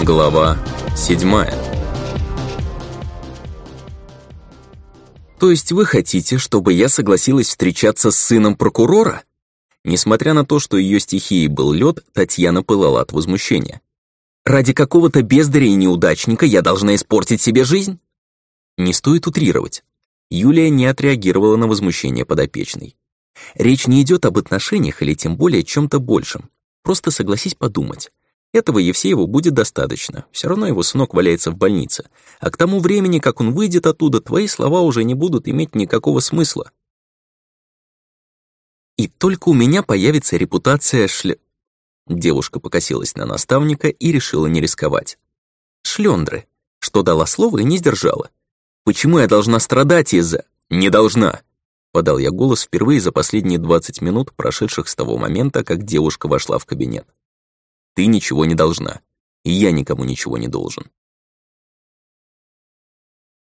Глава 7 То есть вы хотите, чтобы я согласилась встречаться с сыном прокурора? Несмотря на то, что ее стихией был лед, Татьяна пылала от возмущения. Ради какого-то бездаря и неудачника я должна испортить себе жизнь? Не стоит утрировать. Юлия не отреагировала на возмущение подопечной. Речь не идет об отношениях или тем более чем-то большем. Просто согласись подумать. Этого Евсееву будет достаточно, все равно его сынок валяется в больнице, а к тому времени, как он выйдет оттуда, твои слова уже не будут иметь никакого смысла. И только у меня появится репутация шле... Девушка покосилась на наставника и решила не рисковать. Шлёндры, что дала слово и не сдержала. Почему я должна страдать из-за... Не должна, подал я голос впервые за последние 20 минут, прошедших с того момента, как девушка вошла в кабинет. Ты ничего не должна. И я никому ничего не должен.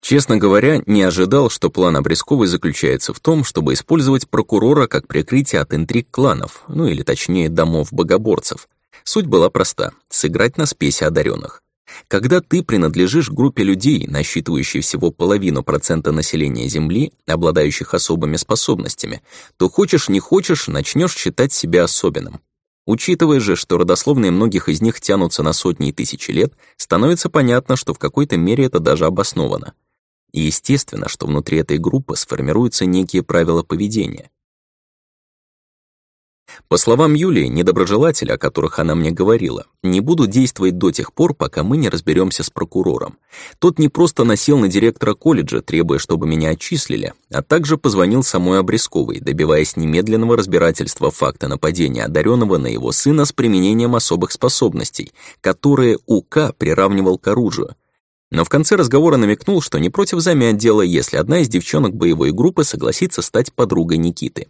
Честно говоря, не ожидал, что план Обрезковой заключается в том, чтобы использовать прокурора как прикрытие от интриг кланов, ну или точнее домов богоборцев. Суть была проста — сыграть на спеси одаренных. Когда ты принадлежишь группе людей, насчитывающей всего половину процента населения Земли, обладающих особыми способностями, то хочешь не хочешь, начнешь считать себя особенным. Учитывая же, что родословные многих из них тянутся на сотни и тысячи лет, становится понятно, что в какой-то мере это даже обосновано. И естественно, что внутри этой группы сформируются некие правила поведения. По словам Юлии, недоброжелатели, о которых она мне говорила, не будут действовать до тех пор, пока мы не разберемся с прокурором. Тот не просто насел на директора колледжа, требуя, чтобы меня отчислили, а также позвонил самой Обрезковой, добиваясь немедленного разбирательства факта нападения одаренного на его сына с применением особых способностей, которые УК приравнивал к оружию. Но в конце разговора намекнул, что не против замять дело, если одна из девчонок боевой группы согласится стать подругой Никиты.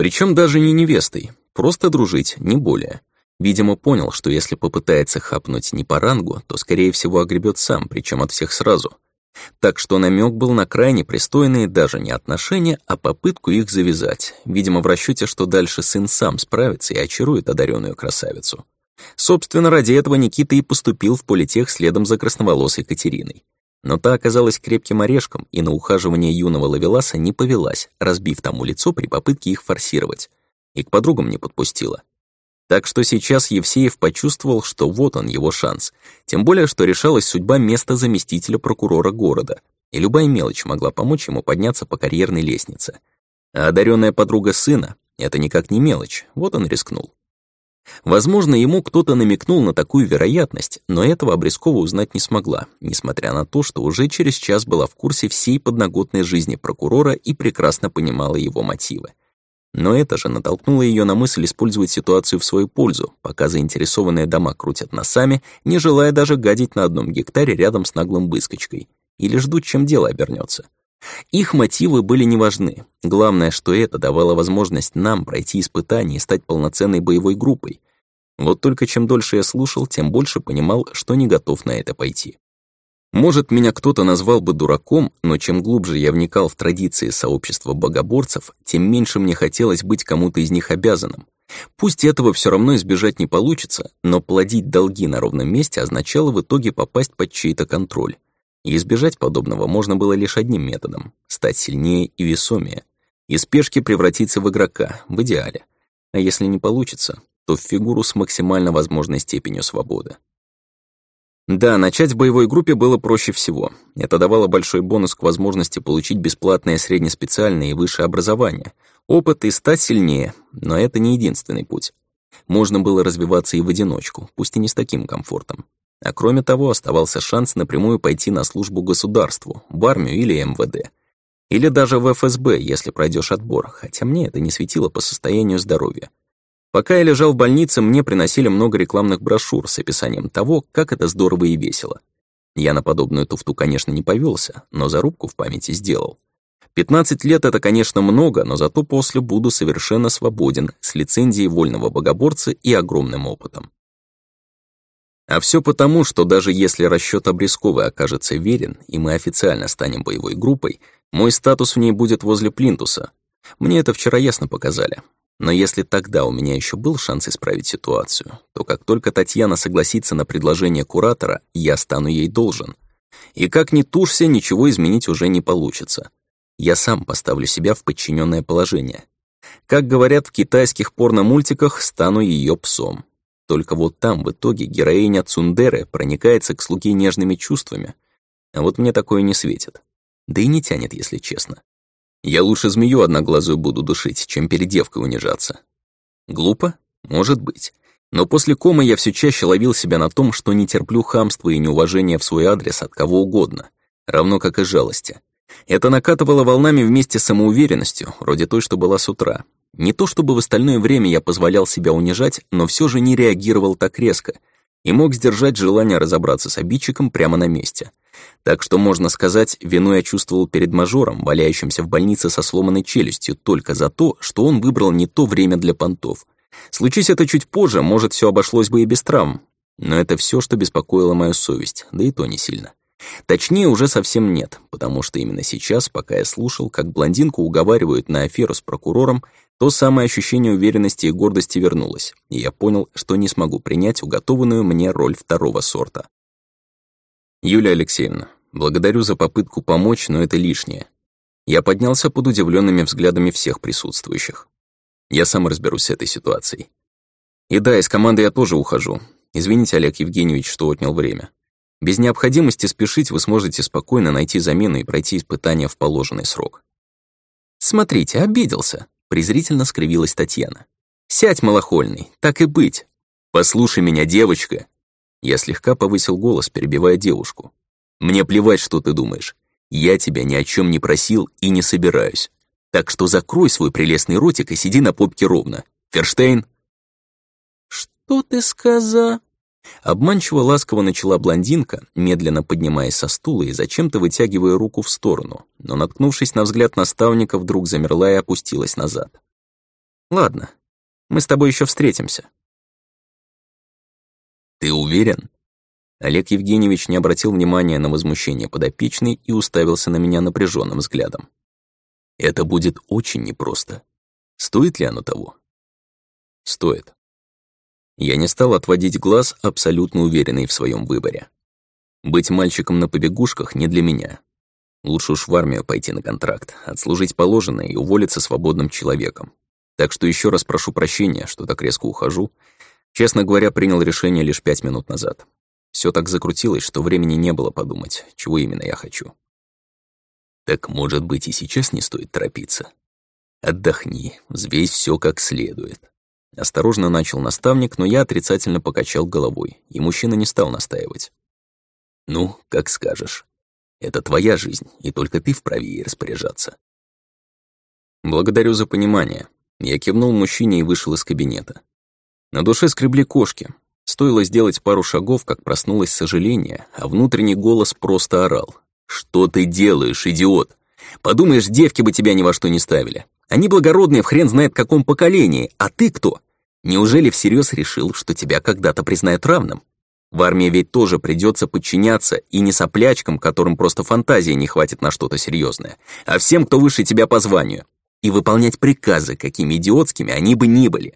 Причем даже не невестой, просто дружить, не более. Видимо, понял, что если попытается хапнуть не по рангу, то, скорее всего, огребет сам, причем от всех сразу. Так что намек был на крайне пристойные даже не отношения, а попытку их завязать, видимо, в расчете, что дальше сын сам справится и очарует одаренную красавицу. Собственно, ради этого Никита и поступил в политех следом за красноволосой Катериной. Но та оказалась крепким орешком и на ухаживание юного лавеласа не повелась, разбив тому лицо при попытке их форсировать. И к подругам не подпустила. Так что сейчас Евсеев почувствовал, что вот он его шанс. Тем более, что решалась судьба места заместителя прокурора города, и любая мелочь могла помочь ему подняться по карьерной лестнице. А одаренная подруга сына — это никак не мелочь, вот он рискнул. Возможно, ему кто-то намекнул на такую вероятность, но этого Обрезкова узнать не смогла, несмотря на то, что уже через час была в курсе всей подноготной жизни прокурора и прекрасно понимала его мотивы. Но это же натолкнуло ее на мысль использовать ситуацию в свою пользу, пока заинтересованные дома крутят носами, не желая даже гадить на одном гектаре рядом с наглым выскочкой. Или ждут, чем дело обернется. Их мотивы были не важны. Главное, что это давало возможность нам пройти испытание и стать полноценной боевой группой. Вот только чем дольше я слушал, тем больше понимал, что не готов на это пойти. Может, меня кто-то назвал бы дураком, но чем глубже я вникал в традиции сообщества богоборцев, тем меньше мне хотелось быть кому-то из них обязанным. Пусть этого все равно избежать не получится, но плодить долги на ровном месте означало в итоге попасть под чей-то контроль. И избежать подобного можно было лишь одним методом — стать сильнее и весомее. Из пешки превратиться в игрока, в идеале. А если не получится, то в фигуру с максимально возможной степенью свободы. Да, начать в боевой группе было проще всего. Это давало большой бонус к возможности получить бесплатное среднеспециальное и высшее образование, опыт и стать сильнее, но это не единственный путь. Можно было развиваться и в одиночку, пусть и не с таким комфортом. А кроме того, оставался шанс напрямую пойти на службу государству, в армию или МВД. Или даже в ФСБ, если пройдешь отбор, хотя мне это не светило по состоянию здоровья. Пока я лежал в больнице, мне приносили много рекламных брошюр с описанием того, как это здорово и весело. Я на подобную туфту, конечно, не повелся, но зарубку в памяти сделал. 15 лет — это, конечно, много, но зато после буду совершенно свободен, с лицензией вольного богоборца и огромным опытом. А все потому, что даже если расчет Обрезковой окажется верен, и мы официально станем боевой группой, мой статус в ней будет возле Плинтуса. Мне это вчера ясно показали. Но если тогда у меня еще был шанс исправить ситуацию, то как только Татьяна согласится на предложение куратора, я стану ей должен. И как ни тушься, ничего изменить уже не получится. Я сам поставлю себя в подчиненное положение. Как говорят в китайских порно-мультиках, стану ее псом. Только вот там в итоге героиня Цундеры проникается к слуге нежными чувствами. А вот мне такое не светит. Да и не тянет, если честно. Я лучше змею одноглазую буду душить, чем перед девкой унижаться. Глупо? Может быть. Но после комы я все чаще ловил себя на том, что не терплю хамства и неуважения в свой адрес от кого угодно, равно как и жалости. Это накатывало волнами вместе с самоуверенностью, вроде той, что была с утра. Не то чтобы в остальное время я позволял себя унижать, но все же не реагировал так резко и мог сдержать желание разобраться с обидчиком прямо на месте. Так что, можно сказать, вину я чувствовал перед мажором, валяющимся в больнице со сломанной челюстью, только за то, что он выбрал не то время для понтов. Случись это чуть позже, может, все обошлось бы и без травм. Но это все, что беспокоило мою совесть, да и то не сильно. Точнее, уже совсем нет, потому что именно сейчас, пока я слушал, как блондинку уговаривают на аферу с прокурором, то самое ощущение уверенности и гордости вернулось, и я понял, что не смогу принять уготованную мне роль второго сорта. «Юлия Алексеевна, благодарю за попытку помочь, но это лишнее». Я поднялся под удивленными взглядами всех присутствующих. Я сам разберусь с этой ситуацией. И да, из команды я тоже ухожу. Извините, Олег Евгеньевич, что отнял время. Без необходимости спешить вы сможете спокойно найти замену и пройти испытания в положенный срок. «Смотрите, обиделся», — презрительно скривилась Татьяна. «Сядь, малохольный, так и быть. Послушай меня, девочка, я слегка повысил голос, перебивая девушку. «Мне плевать, что ты думаешь. Я тебя ни о чем не просил и не собираюсь. Так что закрой свой прелестный ротик и сиди на попке ровно. Ферштейн!» «Что ты сказал?» Обманчиво ласково начала блондинка, медленно поднимаясь со стула и зачем-то вытягивая руку в сторону, но, наткнувшись на взгляд наставника, вдруг замерла и опустилась назад. «Ладно, мы с тобой еще встретимся. «Ты уверен?» Олег Евгеньевич не обратил внимания на возмущение подопечной и уставился на меня напряженным взглядом. «Это будет очень непросто. Стоит ли оно того?» «Стоит». Я не стал отводить глаз, абсолютно уверенный в своем выборе. Быть мальчиком на побегушках не для меня. Лучше уж в армию пойти на контракт, отслужить положенное и уволиться свободным человеком. Так что еще раз прошу прощения, что так резко ухожу, Честно говоря, принял решение лишь пять минут назад. Все так закрутилось, что времени не было подумать, чего именно я хочу. Так, может быть, и сейчас не стоит торопиться. Отдохни, взвесь все как следует. Осторожно начал наставник, но я отрицательно покачал головой, и мужчина не стал настаивать. «Ну, как скажешь. Это твоя жизнь, и только ты вправе ей распоряжаться». «Благодарю за понимание». Я кивнул мужчине и вышел из кабинета. На душе скребли кошки. Стоило сделать пару шагов, как проснулось сожаление, а внутренний голос просто орал. «Что ты делаешь, идиот? Подумаешь, девки бы тебя ни во что не ставили. Они благородные в хрен знает каком поколении, а ты кто? Неужели всерьез решил, что тебя когда-то признают равным? В армии ведь тоже придется подчиняться и не соплячкам, которым просто фантазии не хватит на что-то серьезное, а всем, кто выше тебя по званию. И выполнять приказы, какими идиотскими они бы ни были.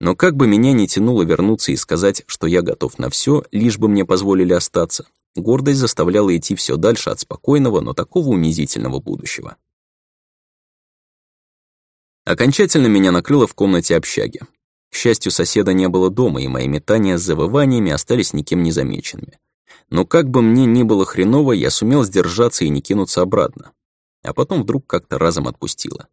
Но как бы меня ни тянуло вернуться и сказать, что я готов на все, лишь бы мне позволили остаться, гордость заставляла идти все дальше от спокойного, но такого унизительного будущего. Окончательно меня накрыло в комнате общаги. К счастью, соседа не было дома, и мои метания с завываниями остались никем не замеченными. Но как бы мне ни было хреново, я сумел сдержаться и не кинуться обратно. А потом вдруг как-то разом отпустило.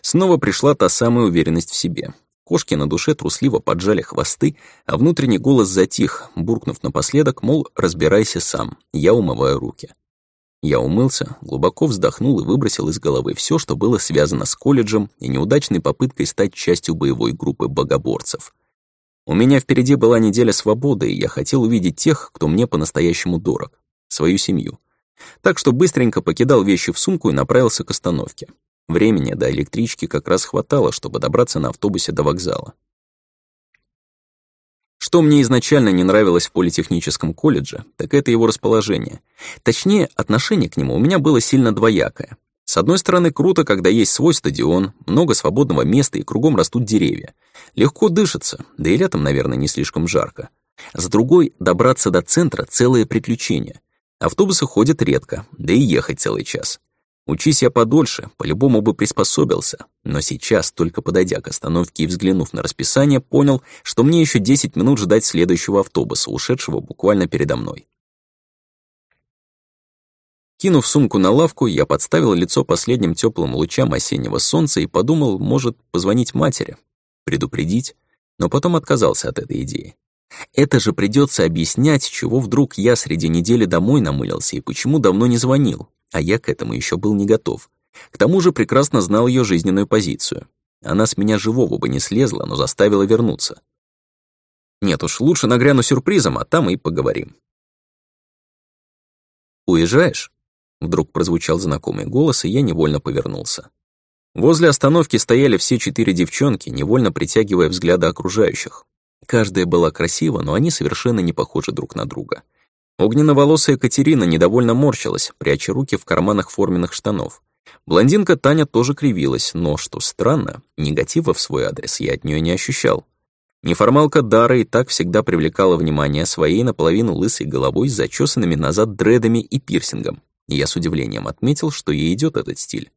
Снова пришла та самая уверенность в себе. Кошки на душе трусливо поджали хвосты, а внутренний голос затих, буркнув напоследок, мол, разбирайся сам, я умываю руки. Я умылся, глубоко вздохнул и выбросил из головы все, что было связано с колледжем и неудачной попыткой стать частью боевой группы богоборцев. У меня впереди была неделя свободы, и я хотел увидеть тех, кто мне по-настоящему дорог, свою семью. Так что быстренько покидал вещи в сумку и направился к остановке. Времени до электрички как раз хватало, чтобы добраться на автобусе до вокзала. Что мне изначально не нравилось в политехническом колледже, так это его расположение. Точнее, отношение к нему у меня было сильно двоякое. С одной стороны, круто, когда есть свой стадион, много свободного места и кругом растут деревья. Легко дышится, да и летом, наверное, не слишком жарко. С другой, добраться до центра — целое приключение. Автобусы ходят редко, да и ехать целый час. Учись я подольше, по-любому бы приспособился. Но сейчас, только подойдя к остановке и взглянув на расписание, понял, что мне еще 10 минут ждать следующего автобуса, ушедшего буквально передо мной. Кинув сумку на лавку, я подставил лицо последним теплым лучам осеннего солнца и подумал, может, позвонить матери, предупредить, но потом отказался от этой идеи. Это же придется объяснять, чего вдруг я среди недели домой намылился и почему давно не звонил, а я к этому еще был не готов. К тому же прекрасно знал ее жизненную позицию. Она с меня живого бы не слезла, но заставила вернуться. Нет уж, лучше нагряну сюрпризом, а там и поговорим. «Уезжаешь?» Вдруг прозвучал знакомый голос, и я невольно повернулся. Возле остановки стояли все четыре девчонки, невольно притягивая взгляды окружающих. Каждая была красива, но они совершенно не похожи друг на друга. Огненно-волосая Катерина недовольно морщилась, пряча руки в карманах форменных штанов. Блондинка Таня тоже кривилась, но, что странно, негатива в свой адрес я от нее не ощущал. Неформалка Дара и так всегда привлекала внимание своей наполовину лысой головой с зачесанными назад дредами и пирсингом. Я с удивлением отметил, что ей идет этот стиль.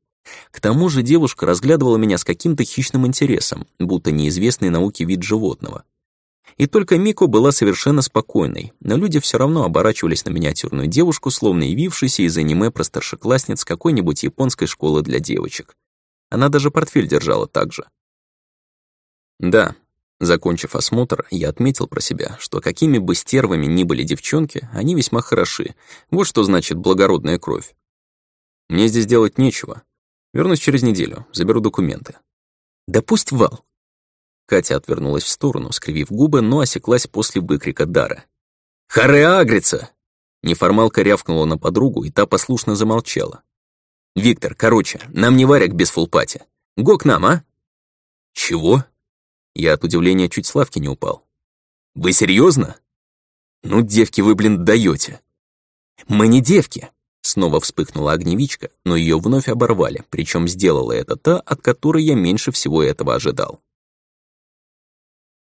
К тому же девушка разглядывала меня с каким-то хищным интересом, будто неизвестный науке вид животного. И только Мико была совершенно спокойной, но люди все равно оборачивались на миниатюрную девушку, словно явившуюся из аниме про старшеклассниц какой-нибудь японской школы для девочек. Она даже портфель держала так же. Да, Закончив осмотр, я отметил про себя, что какими бы стервами ни были девчонки, они весьма хороши. Вот что значит благородная кровь. Мне здесь делать нечего. Вернусь через неделю, заберу документы. Да пусть вал. Катя отвернулась в сторону, скривив губы, но осеклась после выкрика Дара. «Харе агрится!» Неформалка рявкнула на подругу, и та послушно замолчала. «Виктор, короче, нам не варяк без фулпати. Го к нам, а?» «Чего?» Я от удивления чуть с лавки не упал. «Вы серьезно? Ну, девки, вы, блин, даете. «Мы не девки!» Снова вспыхнула огневичка, но ее вновь оборвали, причем сделала это та, от которой я меньше всего этого ожидал.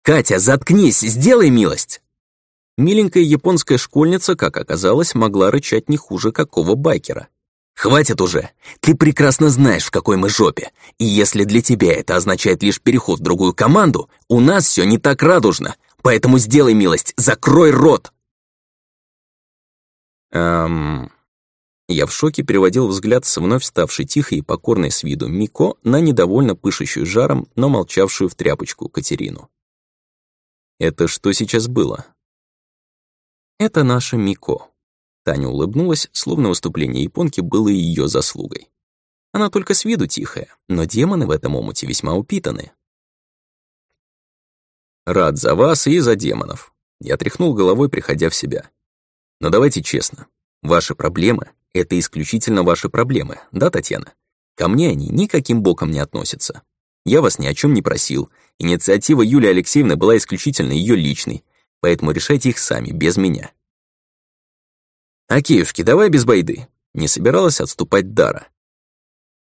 «Катя, заткнись! Сделай милость!» Миленькая японская школьница, как оказалось, могла рычать не хуже какого байкера. «Хватит уже! Ты прекрасно знаешь, в какой мы жопе. И если для тебя это означает лишь переход в другую команду, у нас все не так радужно. Поэтому сделай милость, закрой рот!» Эм... Я в шоке переводил взгляд с вновь ставшей тихой и покорной с виду Мико на недовольно пышущую жаром, но молчавшую в тряпочку Катерину. «Это что сейчас было?» «Это наша Мико», Таня улыбнулась, словно выступление японки было ее заслугой. Она только с виду тихая, но демоны в этом омуте весьма упитаны. «Рад за вас и за демонов», — я тряхнул головой, приходя в себя. «Но давайте честно, ваши проблемы — это исключительно ваши проблемы, да, Татьяна? Ко мне они никаким боком не относятся. Я вас ни о чем не просил, инициатива Юлии Алексеевны была исключительно ее личной, поэтому решайте их сами, без меня». «Акеюшки, давай без байды», — не собиралась отступать Дара.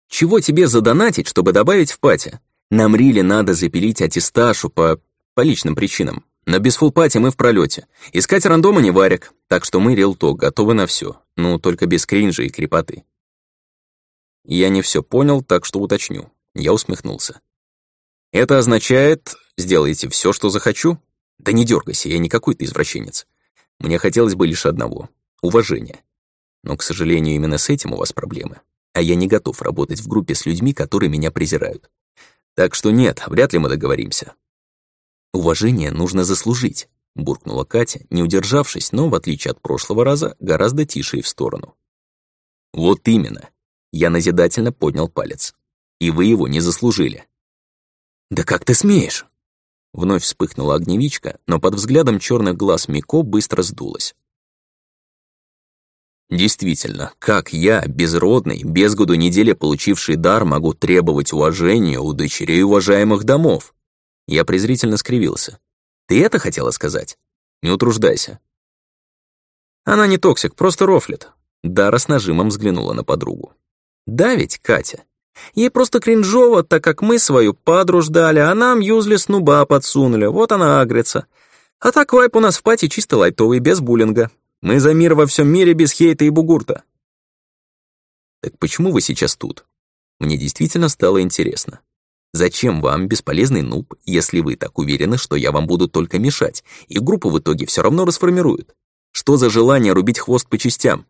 «Чего тебе задонатить, чтобы добавить в пати? Нам Риле надо запилить аттесташу по... по личным причинам. Но без фулпати мы в пролете. Искать рандома не варик, так что мы рилток готовы на все, ну, только без кринжа и крепоты». Я не все понял, так что уточню. Я усмехнулся. «Это означает, сделайте все, что захочу?» «Да не дергайся, я не какой-то извращенец. Мне хотелось бы лишь одного уважение. Но, к сожалению, именно с этим у вас проблемы. А я не готов работать в группе с людьми, которые меня презирают. Так что нет, вряд ли мы договоримся. Уважение нужно заслужить, буркнула Катя, не удержавшись, но, в отличие от прошлого раза, гораздо тише и в сторону. Вот именно. Я назидательно поднял палец. И вы его не заслужили. Да как ты смеешь? Вновь вспыхнула огневичка, но под взглядом черных глаз Мико быстро сдулась. Действительно, как я, безродный, без году недели получивший дар, могу требовать уважения у дочерей уважаемых домов? Я презрительно скривился. Ты это хотела сказать? Не утруждайся. Она не toxic, просто рофлит. Дара с нажимом взглянула на подругу. Да ведь, Катя? Ей просто кринжово, так как мы свою подру ждали, а нам useless нуба подсунули, вот она агрится. А так вайп у нас в пати чисто лайтовый, без буллинга. Мы за мир во всем мире без хейта и бугурта. Так почему вы сейчас тут? Мне действительно стало интересно. Зачем вам бесполезный нуб, если вы так уверены, что я вам буду только мешать, и группу в итоге все равно расформируют? Что за желание рубить хвост по частям?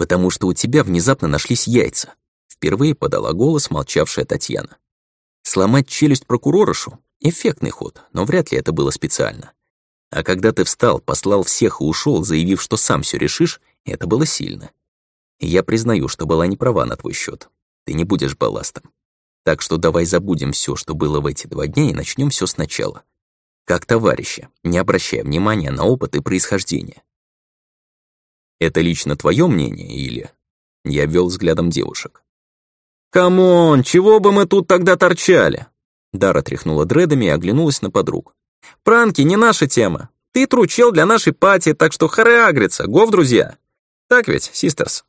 Потому что у тебя внезапно нашлись яйца. Впервые подала голос молчавшая Татьяна. Сломать челюсть прокурорышу — эффектный ход, но вряд ли это было специально. А когда ты встал, послал всех и ушел, заявив, что сам все решишь, это было сильно. И я признаю, что была не права на твой счет. Ты не будешь балластом. Так что давай забудем все, что было в эти два дня, и начнем все сначала. Как товарища, не обращая внимания на опыт и происхождение. Это лично твое мнение или... Я обвел взглядом девушек. «Come on, чего бы мы тут тогда торчали?» Дара тряхнула дредами и оглянулась на подруг. «Пранки не наша тема. Ты true чел для нашей party, так что харе агрится, go в друзья. Так ведь, sisters?»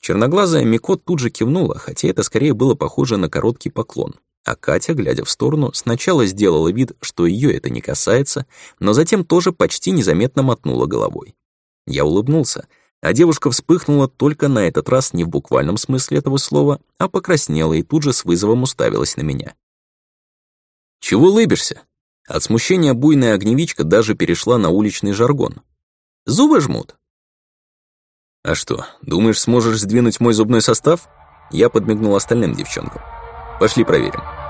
Черноглазая Мико тут же кивнула, хотя это скорее было похоже на короткий поклон. А Катя, глядя в сторону, сначала сделала вид, что ее это не касается, но затем тоже почти незаметно мотнула головой. Я улыбнулся, а девушка вспыхнула только на этот раз не в буквальном смысле этого слова, а покраснела и тут же с вызовом уставилась на меня. «Чего улыбишься?» От смущения буйная огневичка даже перешла на уличный жаргон. «Зубы жмут?» «А что, думаешь, сможешь сдвинуть мой зубной состав?» Я подмигнул остальным девчонкам. «Пошли проверим».